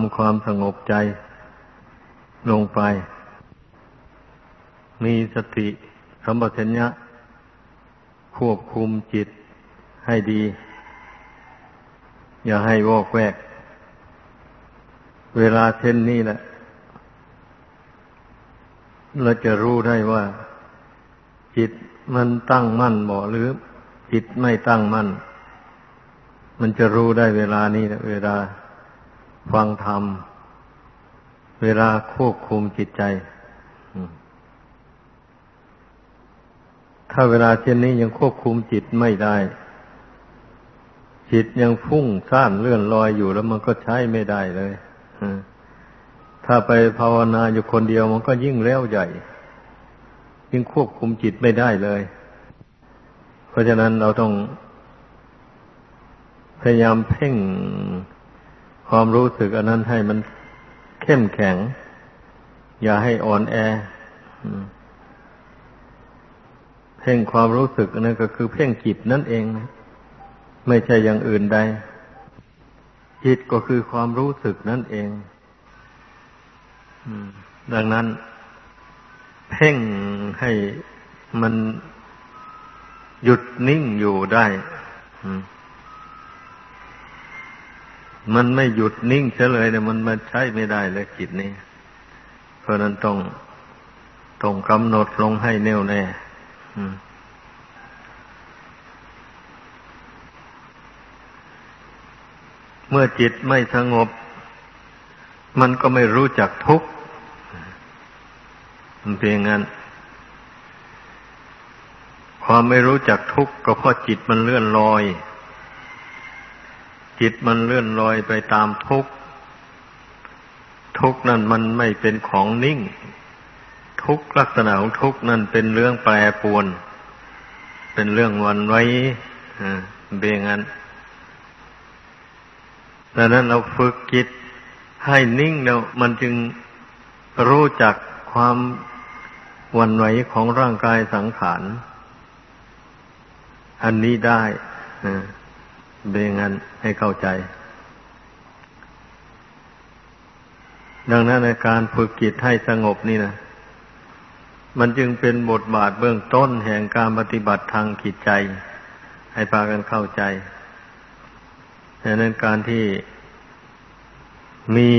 ำความสงบใจลงไป มีสติสัมปชัญญะ ควบคุมจิตให้ดี อย่าให้วอกแวก เวลาเช่นนี้แหละ เราจะรู้ได้ว่า จิตมันตั้งมั่นบ่หรือ จิตไม่ตั้งมั่น มันจะรู้ได้เวลานี้เวลา ฟังธรรม เวลาควบคุมจิตใจ ถ้าเวลาเช่นนี้ยังควบคุมจิตไม่ได้ จิตยังฟุ้งซ่านเลื่อนลอยอยู่แล้วมันก็ใช้ไม่ได้เลยถ้าไปภาวนาอยู่คนเดียวมันก็ยิ่งแล้วใหญ่ ยิ่งควบคุมจิตไม่ได้เลย เพราะฉะนั้นเราต้องพยายามเพ่ง ความรู้สึกอันนั้นให้มันเข้มแข็ง อย่าให้อ่อนแอเพ่งความรู้สึกนั่นก็คือ เพ่งจิตนั่นเองไม่ใช่อย่างอื่นใด จิตก็คือความรู้สึกนั่นเองดังนั้น เพ่งให้มันหยุดนิ่งอยู่ได้มั มันไม่หยุดนิ่งเฉยเลยเนี่ยมันมันใช้ไม่ได้เลยจิตนี้ เพราะนั้นต้องต้องกำหนดลงให้แน่วแน่เมื่อจิตไม่สงบ มันก็ไม่รู้จักทุกข์มันเป็นอย่างนั้น ความไม่รู้จักทุกข์ก็เพราะจิตมันเลื่อนลอย จิตมันเลื่อนลอยไปตามทุกข์ ทุกข์นั่นมันไม่เป็นของนิ่ง ทุกลักษณะของทุกข์นั่นเป็นเรื่องแปรปวน เป็นเรื่องวันไว้เบียงั้นดังนั้นเราฝึกจิตให้นิ่งแล้วมันจึงรู้จักความวันไหวของร่างกายสังขาร อันนี้ได้ เบงันให้เข้าใจ ดังนั้นในการฝึกจิตให้สงบนี่นะมันจึงเป็นบทบาทเบื้องต้นแห่งการปฏิบัติทางจิตใจ ให้พากันเข้าใจดังนั้นการที่มี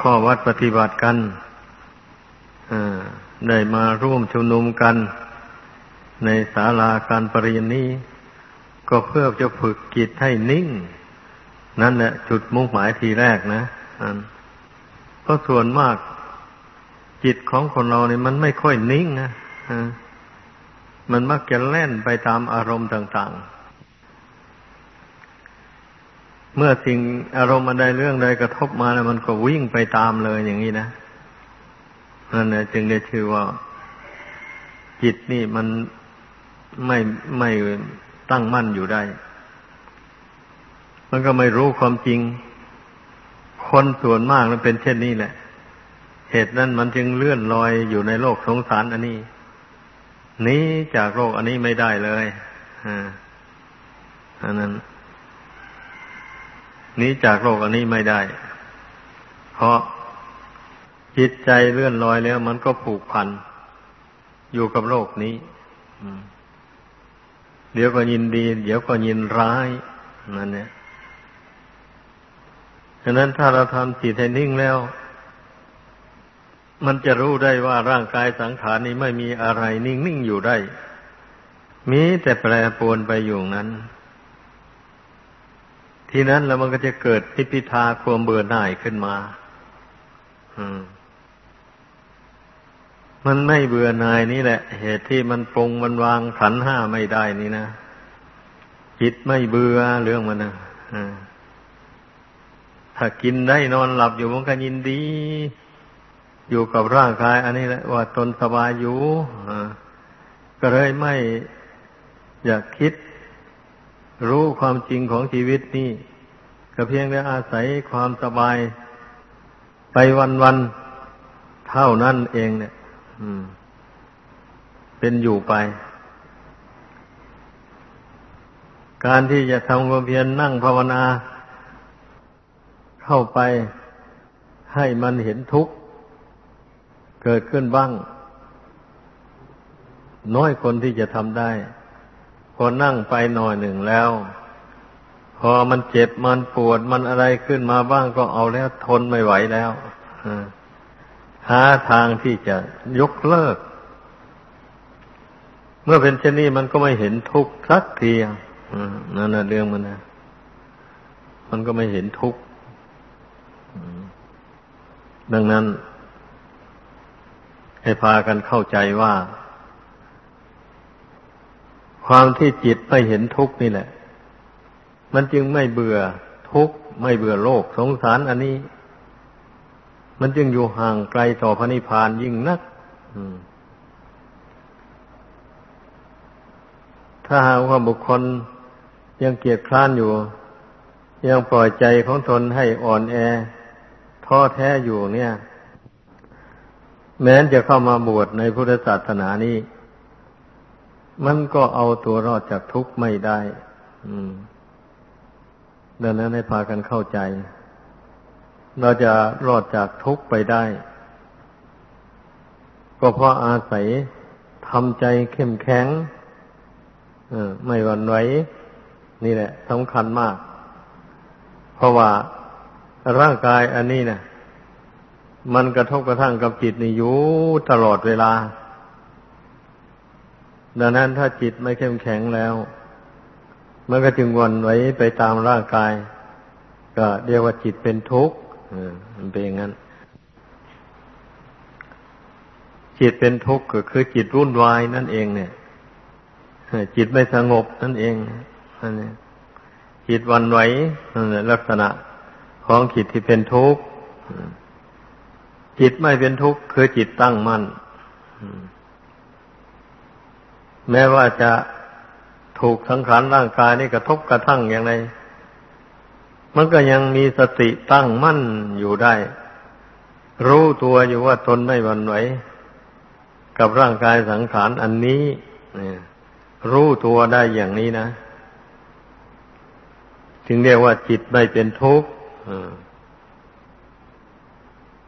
ข้อวัดปฏิบัติกันได้มาร่วมชุมนุมกัน ในศาลาการปริญนี้ ก็เพื่อจะฝึกจิตให้นิ่ง นั่นแหละจุดมุ่งหมายทีแรกนะเพราะส่วนมากจิตของคนเราเนี่ยมันไม่ค่อยนิ่งนะมันมักจะแล่นไปตามอารมณ์ต่าง ๆ เมื่อสิ่งอารมณ์อันใดเรื่องใดกระทบมาแล้วมันก็วิ่งไปตามเลยอย่างนี้นะนั่นแหละจึงได้ชื่อว่า จิตนี่มันไม่ไม่ ตั้งมั่นอยู่ได้ มันก็ไม่รู้ความจริง คนส่วนมากมันเป็นเช่นนี้แหละ เหตุนั้นมันจึงเลื่อนลอยอยู่ในโลกสงสารอันนี้นี้จากโลกอันนี้ไม่ได้เลยอันนั้นนี้จากโลกอันนี้ไม่ได้ เพราะจิตใจเลื่อนลอยแล้ว มันก็ผูกพันอยู่กับโลกนี้ อืม เดี๋ยวก็ยินดี เดี๋ยวก็ยินร้ายนั่นเนี่ยฉะนั้นถ้าเราทำจิตให้นิ่งแล้ว มันจะรู้ได้ว่าร่างกายสังขารนี้ไม่มีอะไรนิ่งนิ่งอยู่ได้ มีแต่แปรปรวนไปอยู่นั้น ทีนั้นแล้วมันก็จะเกิดพิพิธาความเบื่อหน่ายขึ้นมา อืม มันไม่เบื่อหน่ายนี่แหละ เหตุที่มันปรงมันวางขันห้าไม่ได้นี่นะจิตไม่เบื่อเรื่องมันนะถ้ากินได้นอนหลับอยู่มันก็ยินดี อยู่กับร่างกาย อันนี้แหละว่าตนสบายอยู่ก็เลยไม่อยากคิด รู้ความจริงของชีวิตนี่ก็เพียงแต่อาศัยความสบายไปวันๆเท่านั้นเองเนี่ย เป็นอยู่ไป การที่จะทำความเพียรนั่งภาวนา เข้าไปให้มันเห็นทุกข์ เกิดขึ้นบ้าง น้อยคนที่จะทำได้ พอนั่งไปหน่อยหนึ่งแล้ว พอมันเจ็บมันปวดมันอะไรขึ้นมาบ้างก็เอาแล้วทนไม่ไหวแล้ว หาทางที่จะยกเลิก เมื่อเป็นเช่นนี้มันก็ไม่เห็นทุกข์สักทีนั่นน่ะเรื่องมันนะมันก็ไม่เห็นทุกข์ดังนั้น ให้พากันเข้าใจว่า ความที่จิตไม่เห็นทุกข์นี่แหละ มันจึงไม่เบื่อทุกข์ไม่เบื่อโลกสงสารอันนี้ มันจึงอยู่ห่างไกลต่อพระนิพพานยิ่งนักถ้าหากว่าบุคคลยังเกียดคร้านอยู่ ยังปล่อยใจของตนให้อ่อนแอ ท้อแท้อยู่เนี่ย แม้นจะเข้ามาบวชในพุทธศาสนานี้ มันก็เอาตัวรอดจากทุกข์ไม่ได้ อืมดังนั้นให้พากันเข้าใจ เราจะรอดจากทุกข์ไปได้ ก็เพราะอาศัยทำใจเข้มแข็งไม่หวั่นไหวนี่แหละสำคัญมาก เพราะว่าร่างกายอันนี้นะมันกระทบกระทั่งกับจิตนี่อยู่ตลอดเวลา ดังนั้นถ้าจิตไม่เข้มแข็งแล้ว มันก็จึงวันไว้ไปตามร่างกาย ก็เรียกว่าจิตเป็นทุกข์ มันเป็นอย่างนั้น จิตเป็นทุกข์ก็คือจิตวุ่นวายนั่นเองเนี่ยจิตไม่สงบนั่นเองนั่นเองจิตวันไหวลักษณะของจิตที่เป็นทุกข์จิตไม่เป็นทุกข์คือจิตตั้งมั่นแม้ว่าจะถูกสังขารร่างกายนี่กระทบกระทั่งอย่างไร มันก็ยังมีสติตั้งมั่นอยู่ได้ รู้ตัวอยู่ว่าตนไม่หวั่นไหวกับร่างกายสังขารอันนี้รู้ตัวได้อย่างนี้นะจึงเรียกว่าจิตไม่เป็นทุกข์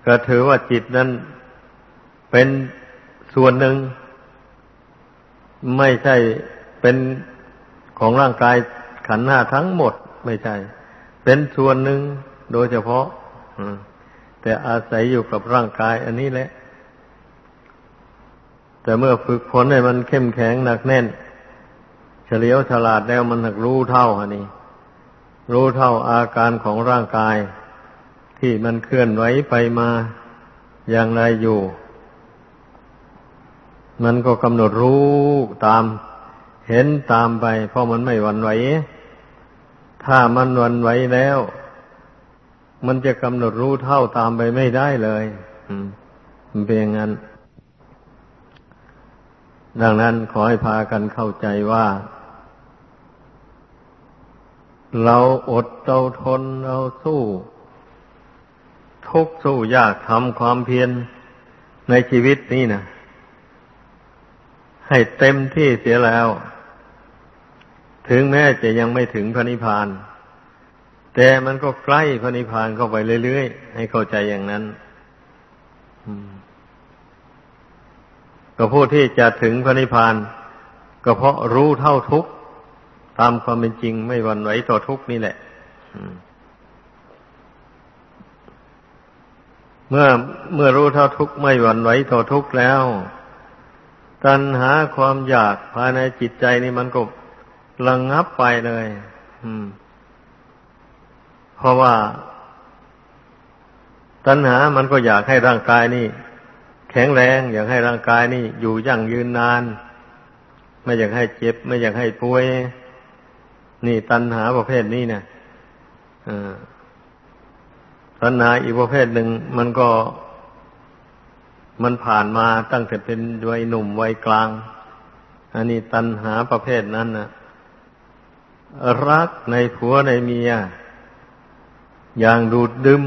ก็ถือว่าจิตนั้นเป็นส่วนหนึ่ง ไม่ใช่เป็นของร่างกายขันธ์ห้าทั้งหมดไม่ใช่ เป็นส่วนหนึ่งโดยเฉพาะแต่อาศัยอยู่กับร่างกาย อันนี้แหละ แต่เมื่อฝึกฝนให้มันเข้มแข็งหนักแน่น เฉลียวฉลาดแล้วมันหักรู้เท่าอันนี้ รู้เท่าอาการของร่างกาย ที่มันเคลื่อนไหวไปมาอย่างไรอยู่ มันก็กำหนดรู้ตาม เห็นตามไป เพราะมันไม่หวั่นไหว ถ้ามันวันไหวแล้ว มันจะกำหนดรู้เท่าตามไปไม่ได้เลยมันเป็นอย่างนั้น ดังนั้นขอให้พากันเข้าใจว่า เราอดเราทนเราสู้ ทุกสู้ยากทำความเพียรในชีวิตนี้นะให้เต็มที่เสียแล้ว ถึงแม้จะยังไม่ถึงพระนิพพาน แต่มันก็ใกล้พระนิพพานเข้าไปเรื่อยๆ ให้เข้าใจอย่างนั้นก็ผู้ที่จะถึงพระนิพพาน ก็เพราะรู้เท่าทุกข์ตามความเป็นจริงไม่หวั่นไหวต่อทุกนี่แหละเมื่อเมื่อรู้เท่าทุกไม่หวั่นไหวต่อทุกแล้ว ตัณหาความอยากภายในจิตใจนี่มันก็ ระงงับไปเลยเพราะว่า ตัณหามันก็อยากให้ร่างกายนี่ แข็งแรง อยากให้ร่างกายนี่ อยู่ยั่งยืนนาน ไม่อยากให้เจ็บ ไม่อยากให้ป่วย นี่ตัณหาประเภทนี้เนี่ยตัณหาอีกประเภทหนึ่งมันก็มันผ่านมาตั้งแต่เป็นวัยหนุ่มวัยกลาง อันนี้ตัณหาประเภทนั้นนะ รักในผัวในเมีย อย่างดูดดึม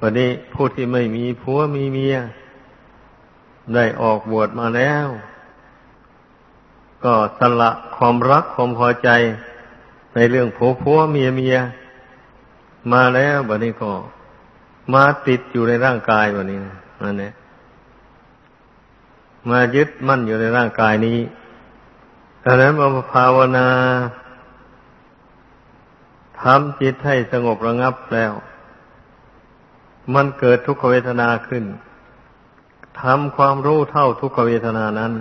วันนี้ผู้ที่ไม่มีผัวมีเมีย ได้ออกบวชมาแล้ว ก็สละความรักความพอใจในเรื่องผัวผัวเมียเมีย มาแล้วบัดนี้ก็มาติดอยู่ในร่างกายแบบนี้นั่นแหละมายึดมั่นอยู่ในร่างกายนี้ ดังนั้นมาภาวนาทำจิตให้สงบระงับแล้ว มันเกิดทุกขเวทนาขึ้นทำความรู้เท่าทุกขเวทนานั้น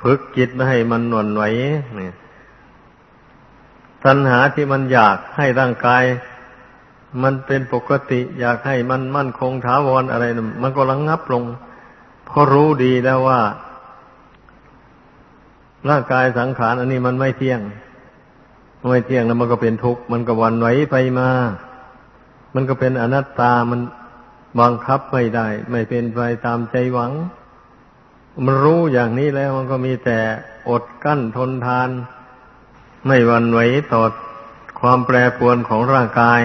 ฝึกจิตไม่ให้มันหน่วนไหวเนี่ยตัณหาที่มันอยากให้ร่างกาย มันเป็นปกติ อยากให้มันมั่นคงถาวรอะไร มันก็ระงงับลง เพราะรู้ดีแล้วว่า ร่างกายสังขารอันนี้มันไม่เที่ยง ไม่เที่ยงแล้วมันก็เป็นทุกข์มันก็วันไหวไปมา มันก็เป็นอนัตตามันบังคับไม่ได้ ไม่เป็นไปตามใจหวัง มันรู้อย่างนี้แล้วมันก็มีแต่อดกั้นทนทาน ไม่วันไหวต่อความแปรปรวนของร่างกาย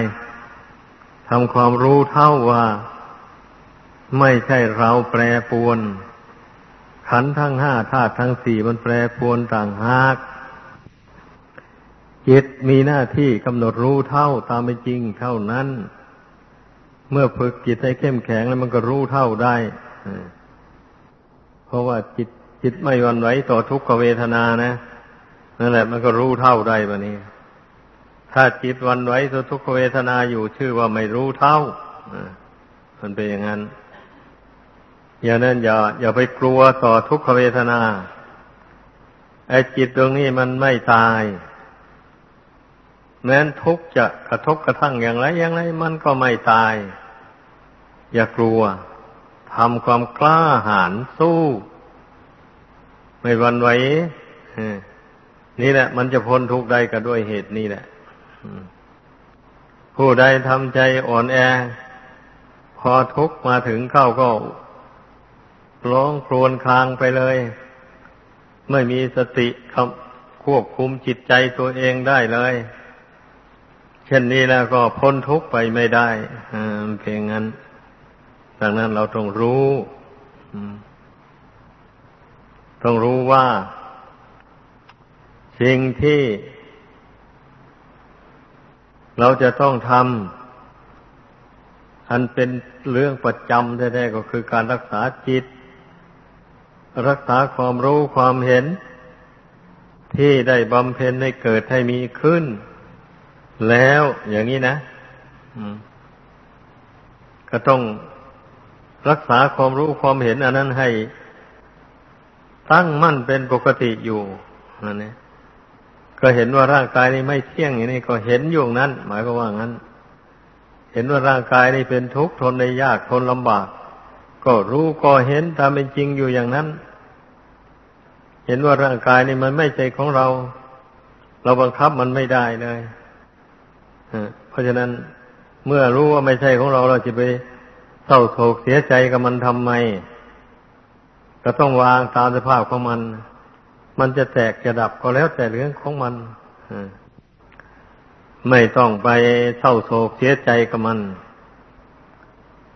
ทำความรู้เท่าว่า ไม่ใช่เราแปรปรวน ขันทั้งห้าธาตุทั้งสี่มันแปรปรวนต่างหากจิตมีหน้าที่กำหนดรู้เท่าตามเป็นจริงเท่านั้น เมื่อฝึกจิตให้เข้มแข็งแล้วมันก็รู้เท่าได้เพราะว่าจิตจิตไม่วันไหวต่อทุกขเวทนานะนั่นแหละ มันก็รู้เท่าได้บะนี้ ถ้าจิตวันไหวต่อทุกขเวทนาอยู่ชื่อว่าไม่รู้เท่ามันเป็นอย่างนั้น อย่างนั้นอย่า อย่าไปกลัวต่อทุกขเวทนาไอ้จิตตรงนี้มันไม่ตาย แม้นทุกจะกระทบกระทั่งอย่างไรอย่างไร มันก็ไม่ตาย อย่ากลัวทำความกล้าหาญสู้ ไม่วันไหวนี่แหละ มันจะพ้นทุกข์ได้ก็ด้วยเหตุนี้แหละผู้ใดทำใจอ่อนแอ พอทุกข์มาถึงเข้าก็ ร้องครวญครางไปเลย ไม่มีสติควบคุมจิตใจตัวเองได้เลย เช่นนี้แล้วก็พ้นทุกข์ไปไม่ได้เพียงนั้นดังนั้นเราต้องรู้ต้องรู้ว่า สิ่งที่ เราจะต้องทำอันเป็นเรื่องประจำแท้ๆก็คือการรักษาจิต รักษาความรู้ความเห็น ที่ได้บำเพ็ญให้เกิดให้มีขึ้น แล้วอย่างนี้นะก็ต้องรักษาความรู้ความเห็นอันนั้นให้ ตั้งมั่นเป็นปกติอยู่นั่นเองก็เห็นว่าร่างกายนี้ไม่เที่ยงอย่างนี้ก็เห็นอยู่นั้น หมายก็ว่างั้น เห็นว่าร่างกายนี้เป็นทุกข์ทนในยากทนลำบาก ก็รู้ก็เห็นตามเป็นจริงอยู่อย่างนั้น เห็นว่าร่างกายนี้มันไม่ใช่ของเรา เราบังคับมันไม่ได้เลยเพราะฉะนั้นเมื่อรู้ว่าไม่ใช่ของเราเราจะไปเศร้าโศกเสียใจกับมันทำไม ก็ต้องวางตามสภาพของมัน มันจะแตกจะดับก็แล้วแต่เรื่องของมันไม่ต้องไปเศร้าโศกเสียใจกับมัน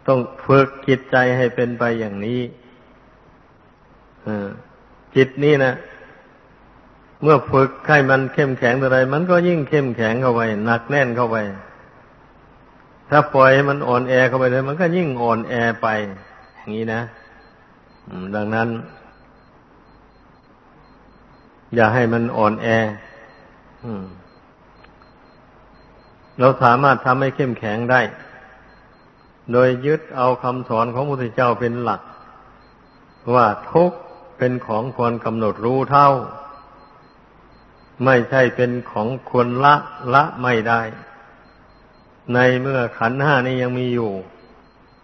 ต้องฝึกจิตใจให้เป็นไปอย่างนี้ จิตนี่นะเมื่อฝึกให้มันเข้มแข็งอะไร มันก็ยิ่งเข้มแข็งเข้าไปหนักแน่นเข้าไป ถ้าปล่อยมันอ่อนแอเข้าไปเลย มันก็ยิ่งอ่อนแอไป อย่างนี้นะดังนั้น อย่าให้มันอ่อนแอเราสามารถทำให้เข้มแข็งได้ โดยยึดเอาคำสอนของพระพุทธเจ้าเป็นหลัก ว่าทุก เป็นของควรกำหนดรู้เท่า ไม่ใช่เป็นของควรละละไม่ได้ ในเมื่อขันห้านี้ยังมีอยู่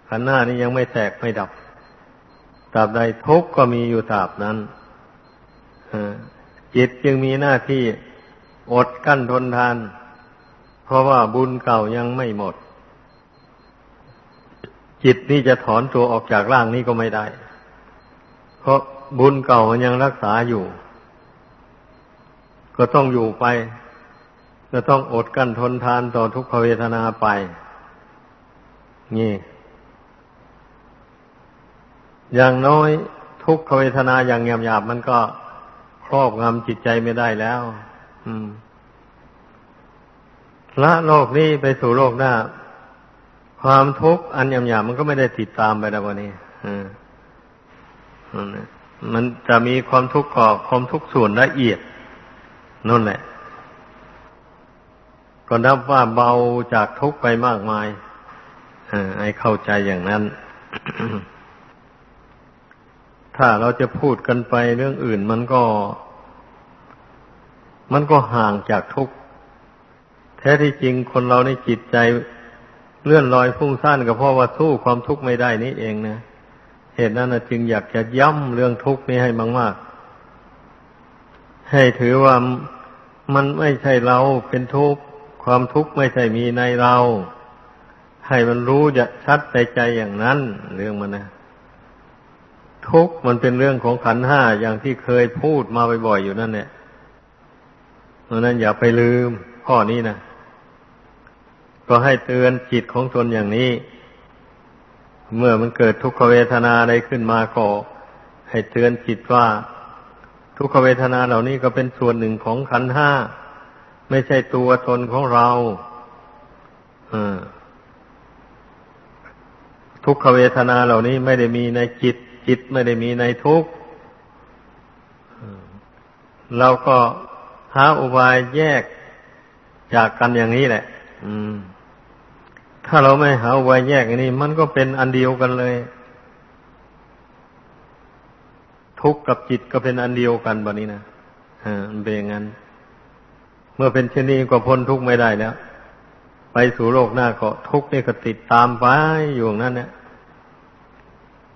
ขันห้านี้ยังไม่แตกไม่ดับตราบใดทุกข์ก็มีอยู่ตราบนั้นจิตจึงมีหน้าที่อดกั้นทนทาน เพราะว่าบุญเก่ายังไม่หมด จิตนี่จะถอนตัวออกจากร่างนี้ก็ไม่ได้ เพราะ บุญเก่ามันยังรักษาอยู่ ก็ต้องอยู่ไป จะต้องอดกั้นทนทานต่อทุกขเวทนาไป นี่ อย่างน้อยทุกขเวทนาอย่างหยาบๆมันก็ครอบงำจิตใจไม่ได้แล้ว อืมละโลกนี้ไปสู่โลกหน้า ความทุกข์อันยำๆมันก็ไม่ได้ติดตามไปแล้ววันนี้ อืมั มันจะมีความทุกข์ก่อความทุกข์ส่วนละเอียดนั่นแหละ ก็นับว่าเบาจากทุกข์ไปมากมายอให้เข้าใจอย่างนั้น ถ้าเราจะพูดกันไปเรื่องอื่นมันก็ มันก็ห่างจากทุกข์แท้ที่จริงคนเราในจิตใจเลื่อนลอยพุ่งสั้นก็เพราะว่าสู้ความทุกข์ไม่ได้นี่เองนะ เหตุนั้นจึงอยากจะย้ำเรื่องทุกข์นี้ให้มากๆ ให้ถือว่ามันไม่ใช่เราเป็นทุกข์ ความทุกข์ไม่ใช่มีในเรา ให้มันรู้จะชัดใจใจอย่างนั้น เรื่องมันนะทุกข์มันเป็นเรื่องของขันห้าอย่างที่เคยพูดมาบ่อยๆอยู่นั่นเนี่ยเพราะนั้นอย่าไปลืมข้อนี้นะก็ให้เตือนจิตของตนอย่างนี้ เมื่อมันเกิดทุกขเวทนาอะไรขึ้นมาก็ให้เตือนจิตว่า ทุกขเวทนาเหล่านี้ก็เป็นส่วนหนึ่งของขันห้า ไม่ใช่ตัวตนของเราทุกขเวทนาเหล่านี้ไม่ได้มีในจิต จิตไม่ได้มีในทุกเราก็หาอุบายแยกจากกันอย่างนี้แหละ ถ้าเราไม่หาอุบายแยกอย่างนี้มันก็เป็นอันเดียวกันเลย ทุกข์กับจิตก็เป็นอันเดียวกันแบบนี้นะอ่ามันเป็นอย่างนั้น เมื่อเป็นเช่นนี้ก็พ้นทุกข์ไม่ได้แล้ว ไปสู่โลกหน้าก็ทุกข์นี่ก็ติดตามไปอยู่งนั้นเนี่ย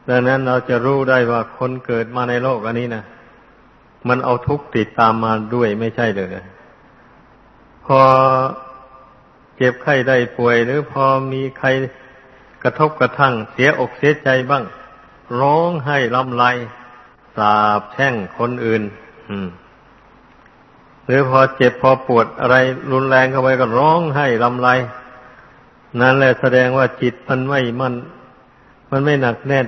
ดังนั้นเราจะรู้ได้ว่าคนเกิดมาในโลกอันนี้นะมันเอาทุกข์ติดตามมาด้วยไม่ใช่เลยพอ จ็บไข้ได้ป่วย หรือพอมีใครกระทบกระทั่งเสียอกเสียใจบ้าง ร้องให้ลำไรสาบแช่งคนอื่นหรือพอเจ็บพอปวดอะไรรุนแรงเข้าไปก็ร้องให้ลำไรนั่นแหละแสดงว่าจิตมันไม่มัน มันไม่หนักแน่น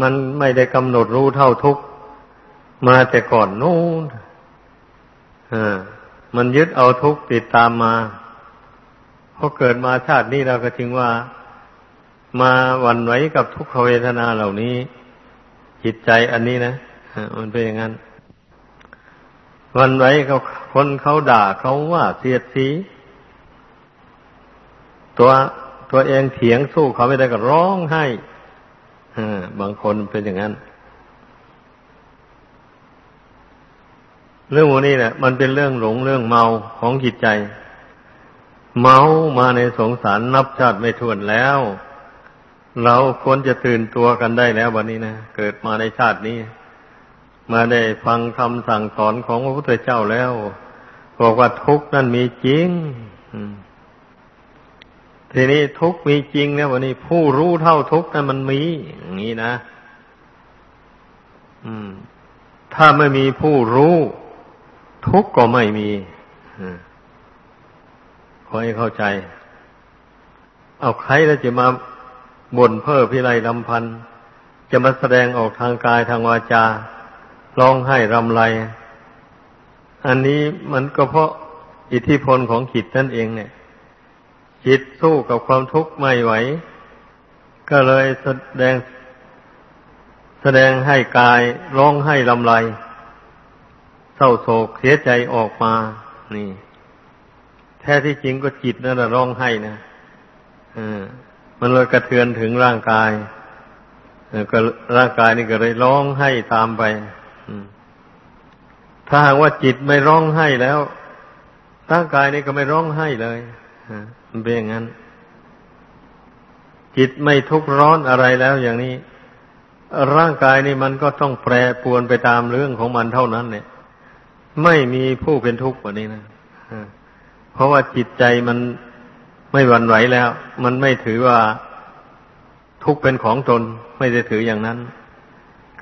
มันไม่ได้กำหนดรู้เท่าทุกมาแต่ก่อนนู้นมันยึดเอาทุกติดตามมา พอเกิดมาชาตินี้เราก็จึงว่ามาวันไหวกับทุกขเวทนาเหล่านี้ จิตใจอันนี้นะมันเป็นอย่างนั้นวันไหวเขาคนเขาด่าเขาว่าเสียดสี ตัวตัวเองเถียงสู้เขาไม่ได้ก็ร้องไห้บางคนเป็นอย่างนั้น เรื่องวันนี้แหละมันเป็นเรื่องหลงเรื่องเมาของจิตใจ เมามาในสงสารนับชาติไม่ถ้วนแล้ว เราควรจะตื่นตัวกันได้แล้ววันนี้นะเกิดมาในชาตินี้ มาได้ฟังคำสั่งสอนของพระพุทธเจ้าแล้วบอกว่าทุกนั่นมีจริงทีนี้ทุกมีจริงนะวันนี้ผู้รู้เท่าทุกนั้นมันมีอย่างนี้นะอืม ถ้าไม่มีผู้รู้ ทุกก็ไม่มี ขอให้เข้าใจ เอาใครแล้วจะมาบ่นเพ้อพิไรลำพันจะมาแสดงออกทางกายทางวาจาร้องไห้รำไร อันนี้มันก็เพราะอิทธิพลของจิตนั่นเองเนี่ย จิตสู้กับความทุกข์ไม่ไหว ก็เลยแสดง แสดงให้กายร้องให้ลำไร เศร้าโศกเสียใจออกมา นี่ แท้ที่จริงก็จิตนั่นแหละร้องให้นะมันเลยกระเทือนถึงร่างกายก็ร่างกายนี่ก็เลยร้องให้ตามไปถ้าหากว่าจิตไม่ร้องให้แล้ว ร่างกายนี่ก็ไม่ร้องให้เลยมันเป็นอย่างนั้น จิตไม่ทุกข์ร้อนอะไรแล้วอย่างนี้ ร่างกายนี่มันก็ต้องแปรปวนไปตามเรื่องของมันเท่านั้นเนี่ย ไม่มีผู้เป็นทุกข์กว่านี้นะ เพราะว่าจิตใจมันไม่หวั่นไหวแล้ว มันไม่ถือว่าทุกข์เป็นของตน ไม่ได้ถืออย่างนั้น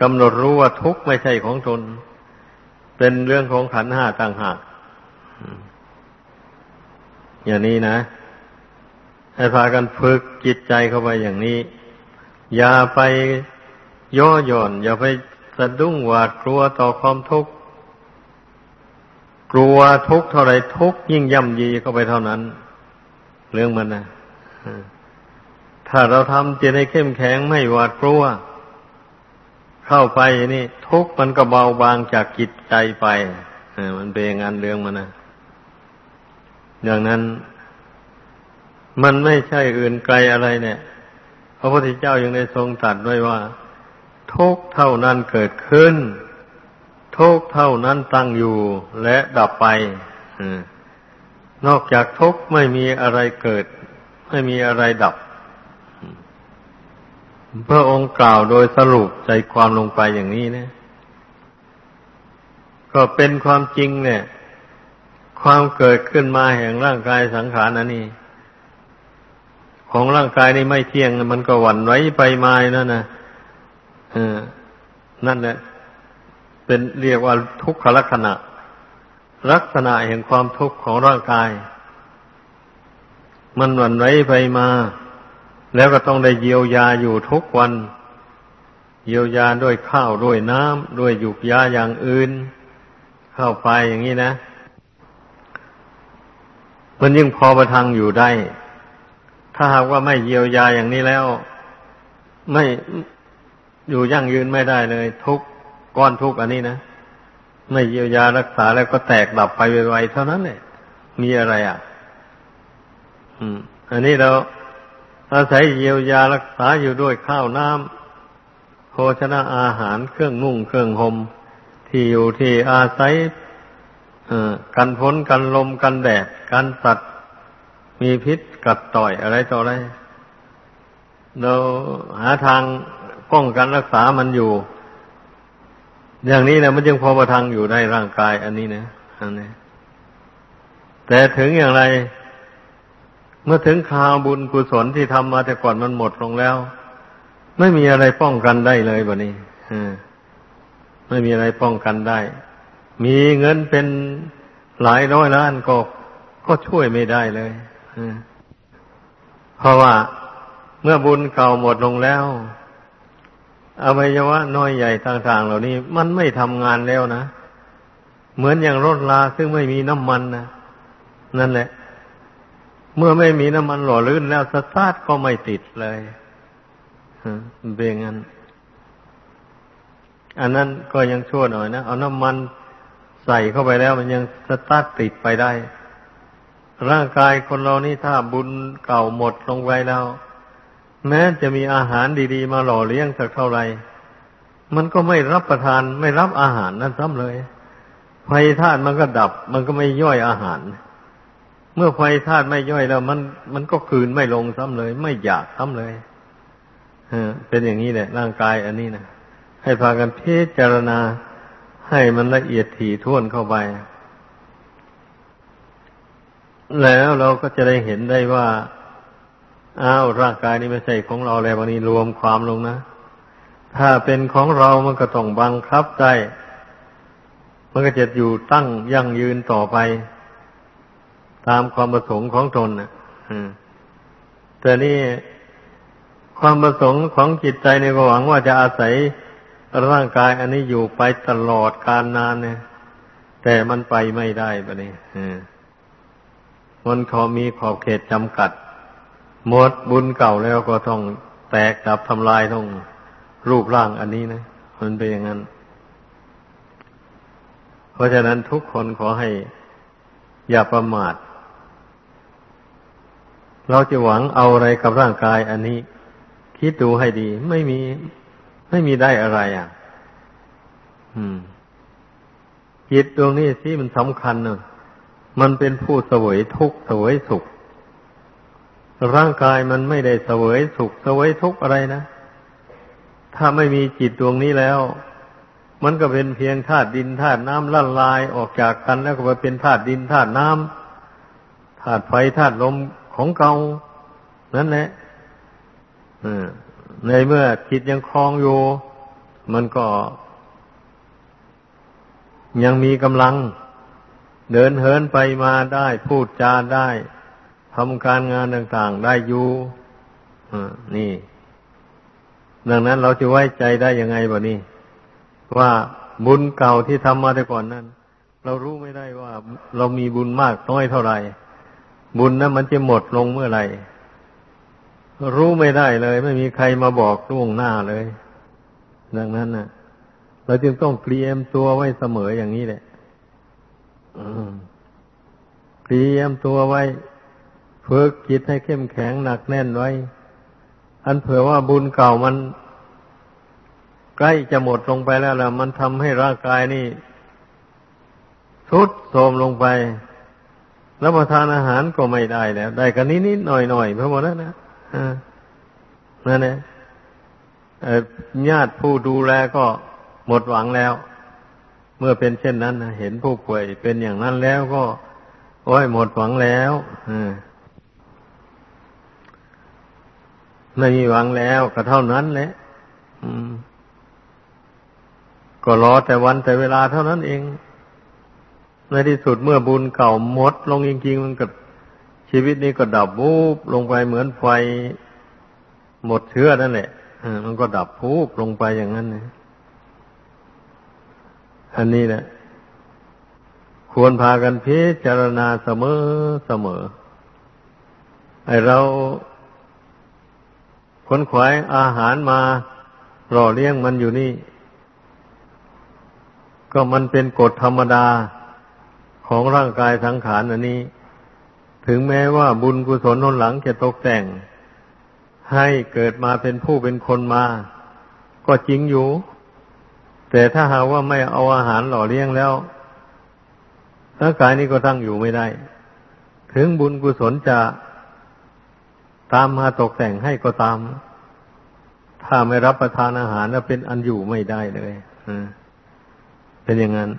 กำหนดรู้ว่าทุกข์ไม่ใช่ของตน เป็นเรื่องของขันห้าต่างหากอย่างนี้นะ ให้พากันฝึกจิตใจเข้าไปอย่างนี้ อย่าไปย่อหย่อน อย่าไปสะดุ้งหวาดกลัวต่อความทุกข์ กลัวทุกเท่าไรทุกยิ่งย่ำยีเข้าไปเท่านั้น เรื่องมันนะถ้าเราทำจิตให้เข้มแข็งไม่หวาดกลัว เข้าไปนี่ ทุกมันก็เบาบางจากจิตใจไปมันเป็นงานเรื่องมันนะอย่างนั้น มันไม่ใช่อื่นไกลอะไรเนี่ยพระพุทธเจ้ายังได้ทรงตรัสไว้ว่า ทุกเท่านั้นเกิดขึ้น ทุกเท่านั้นตั้งอยู่และดับไปนอกจากทุกไม่มีอะไรเกิด ไม่มีอะไรดับพระองค์กล่าวโดยสรุปใจความลงไปอย่างนี้นะก็เป็นความจริงเนี่ย ความเกิดขึ้นมาแห่งร่างกายสังขารอันนี้ของร่างกายนี่ไม่เที่ยง มันก็หวั่นไหวไปมานั่นนะเออนั่นแหละ เป็นเรียกว่าทุกขลักษณะ ลักษณะแห่งความทุกข์ของร่างกาย มันหวั่นไหวไปมา แล้วก็ต้องได้เยียวยาอยู่ทุกวัน เยียวยาด้วยข้าวด้วยน้ำด้วยหยุกยาอย่างอื่น เข้าไปอย่างนี้นะ มันยิ่งพอประทังอยู่ได้ ถ้าหากว่าไม่เยียวยาอย่างนี้แล้ว ไม่อยู่ยั่งยืนไม่ได้เลย ทุก ก้อนทุกข์อันนี้นะไม่เยียวยารักษาแล้วก็แตกดับไปไวๆเท่านั้นแหละมีอะไรอะ อืม อันนี้เราอาศัยเยียวยารักษาอยู่ด้วยข้าวน้ำโภชนะอาหารเครื่องนุ่งเครื่องหม่มที่อยู่ที่อาศัยกันพ้นกันลมกันแดดกันสัตว์ มีพิษกัดต่อยอะไรต่ออะไรเราหาทางป้องกันรักษามันอยู่ อย่างนี้นะมันจึงพอประทังอยู่ในร่างกายอันนี้นะอันนี้แต่ถึงอย่างไร เมื่อถึงคราวบุญกุศลที่ทำมาแต่ก่อนมันหมดลงแล้ว ไม่มีอะไรป้องกันได้เลยแบะนี้ไม่มีอะไรป้องกันได้ มีเงินเป็นหลายร้อยล้านก็ก็ช่วยไม่ได้เลยเพราะว่าเมื่อบุญเก่าหมดลงแล้ว อวัยวะน้อยใหญ่ต่างๆ เหล่านี้ มันไม่ทำงานแล้วนะ เหมือนอย่างรถลาซึ่งไม่มีน้ำมันนะนั่นแหละ เมื่อไม่มีน้ำมันหล่อลื่นแล้วสตาร์ทก็ไม่ติดเลยเบงั้นอันนั้นก็ยังชั่วหน่อยนะ เอาน้ำมันใส่เข้าไปแล้วมันยังสตาร์ทติดไปได้ ร่างกายคนเรานี่ถ้าบุญเก่าหมดลงไปแล้ว แม้จะมีอาหารดีๆ มาหล่อเลี้ยงสักเท่าไหร่ มันก็ไม่รับประทานไม่รับอาหารนั้นซ้ำเลย ไฟธาตุมันก็ดับ มันก็ไม่ย่อยอาหาร เมื่อไฟธาตุไม่ย่อยแล้ว มันมันก็คืนไม่ลงซ้ำเลย ไม่อยากซ้ำเลยเป็นอย่างนี้แหละ ร่างกายอันนี้นะให้พากันพิจารณาให้มันละเอียดถี่ถ้วนเข้าไป แล้วเราก็จะได้เห็นได้ว่า อ้าวร่างกายนี้ไม่ใช่ของเราแล้ววันนี้รวมความลงนะ ถ้าเป็นของเรามันก็ต้องบังคับได้มันก็จะอยู่ตั้งยั่งยืนต่อไป ตามความประสงค์ของตนนะแต่นี่ความประสงค์ของจิตใจในหวังว่าจะอาศัยร่างกายอันนี้อยู่ไปตลอดกาลนานเนี่ย แต่มันไปไม่ได้ปะนี่มันขามีขอบเขตจำกัด หมดบุญเก่าแล้วก็ต้องแตกดับทำลายต้องรูปร่างอันนี้นะ มันเป็นอย่างนั้น เพราะฉะนั้นทุกคนขอให้อย่าประมาท เราจะหวังเอาอะไรกับร่างกายอันนี้ คิดดูให้ดี ไม่มี ไม่มีได้อะไรอะ อืมจิตดวงนี้ที่มันสำคัญเนอะมันเป็นผู้เสวยทุกข์เสวยสุข ร่างกายมันไม่ได้เสวยสุขเสวยทุกข์อะไรนะ ถ้าไม่มีจิตดวงนี้แล้ว มันก็เป็นเพียงธาตุดินธาตุน้ำละลายออกจากกันแล้วก็มาเป็นธาตุดินธาตุน้ำธาตุไฟธาตุลมของเก่านั่นแหละในเมื่อจิตยังคลองอยู่ มันก็ ยังมีกำลัง เดินเหินไปมาได้พูดจาได้ ทำการงานต่างๆได้อยู่นี่ ดังนั้นเราจะไว้ใจได้ยังไงบ่นี้ ว่าบุญเก่าที่ทำมาแต่ก่อนนั้น เรารู้ไม่ได้ว่า เรามีบุญมากน้อยเท่าไหร่ บุญนั้นมันจะหมดลงเมื่อไหร่ รู้ไม่ได้เลย ไม่มีใครมาบอกล่วงหน้าเลย ดังนั้นนะเราจึงต้องเตรียมตัวไว้เสมออย่างนี้แหละเตรียมตัวไว้ ฝึกจิตให้เข้มแข็งหนักแน่นไว้ อันเผื่อว่าบุญเก่ามัน ใกล้จะหมดลงไปแล้วล่ะ มันทำให้ร่างกายนี่ทุดโทรมลงไป แล้วประทานอาหารก็ไม่ได้แล้ว ได้กันนิดๆหน่อยๆเพราะว่านั้นนะนั่นเองญาติผู้ดูแลก็หมดหวังแล้ว เมื่อเป็นเช่นนั้นเห็นผู้ป่วยเป็นอย่างนั้นแล้วก็ โอ้ยหมดหวังแล้ว ไม่มีหวังแล้วก็เท่านั้นแหละก็รอแต่วันแต่เวลาเท่านั้นเอง ในที่สุดเมื่อบุญเก่าหมด ลงจริงๆมันก็ชีวิตนี้ก็ดับวูบลงไปเหมือนไฟ หมดเชื้อนั่นแหละมันก็ดับวูบลงไปอย่างนั้นนะอันนี้แหละควรพากันพิจารณาเสมอเสมอไอเรา ขนขวายอาหารมาหล่อเลี้ยงมันอยู่นี่ ก็มันเป็นกฎธรรมดาของร่างกายสังขารอันนี้ ถึงแม้ว่าบุญกุศลนนหลังจะตกแต่ง ให้เกิดมาเป็นผู้เป็นคนมา ก็จริงอยู่ แต่ถ้าหากว่าไม่เอาอาหารหล่อเลี้ยงแล้วร่างกายนี้ก็ตั้งอยู่ไม่ได้ ถึงบุญกุศลจะ ตามมาตกแต่งให้ก็ตาม ถ้าไม่รับประทานอาหารแล้วเป็นอันอยู่ไม่ได้เลยเป็นอย่างนั้น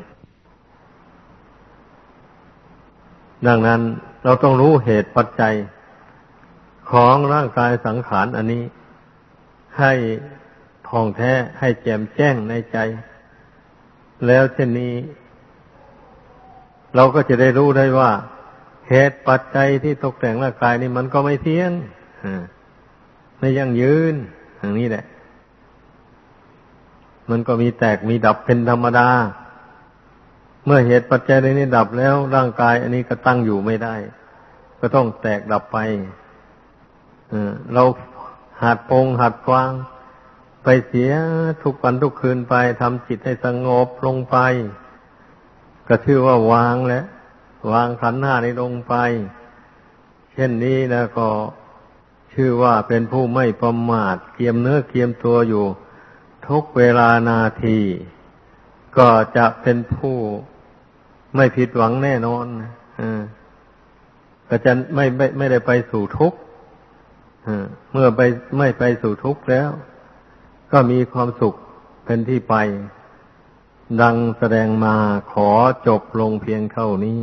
ดังนั้นเราต้องรู้เหตุปัจจัยของร่างกายสังขารอันนี้ ให้ท่องแท้ให้แจ่มแจ้งในใจ แล้วเช่นนี้ เราก็จะได้รู้ได้ว่าเหตุปัจจัยที่ตกแต่งร่างกายนี้มันก็ไม่เที่ยง ไม่ยั่งยืนอย่างนี้แหละ มันก็มีแตกมีดับเป็นธรรมดา เมื่อเหตุปัจจัยนี้ดับแล้ว ร่างกายอันนี้ก็ตั้งอยู่ไม่ได้ ก็ต้องแตกดับไปเราหัดปงหัดฟาง ไปเสียทุกวันทุกคืนไปทำจิตให้สงบลงไป ก็ชื่อว่าวางแล้ววางขันหน้านี้ลงไป เช่นนี้แล้วก็ ชื่อว่าเป็นผู้ไม่ประมาทเกียมเนื้อเกียมตัวอยู่ ทุกเวลานาที ก็จะเป็นผู้ไม่ผิดหวังแน่นอนก็จะไม่ไม่ไม่ได้ไปสู่ทุกข์เมื่อไปไม่ไปสู่ทุกข์แล้ว ก็มีความสุขเป็นที่ไป ดังแสดงมาขอจบลงเพียงเท่านี้